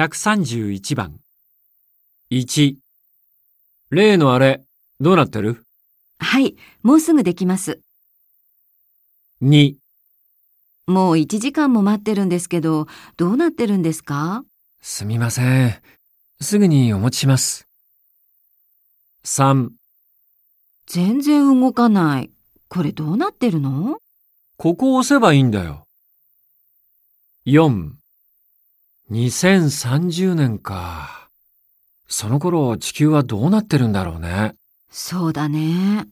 131番。1。例のあれ、どうなってる？はい、もうすぐできます。?2。もう1時間も待ってるんですけど、どうなってるんですか？すみません。すぐにお持ちします。3。全然動かない。これどうなってるの？ここを押せばいいんだよ。4。2030年か。その頃地球はどうなってるんだろうね。そうだね。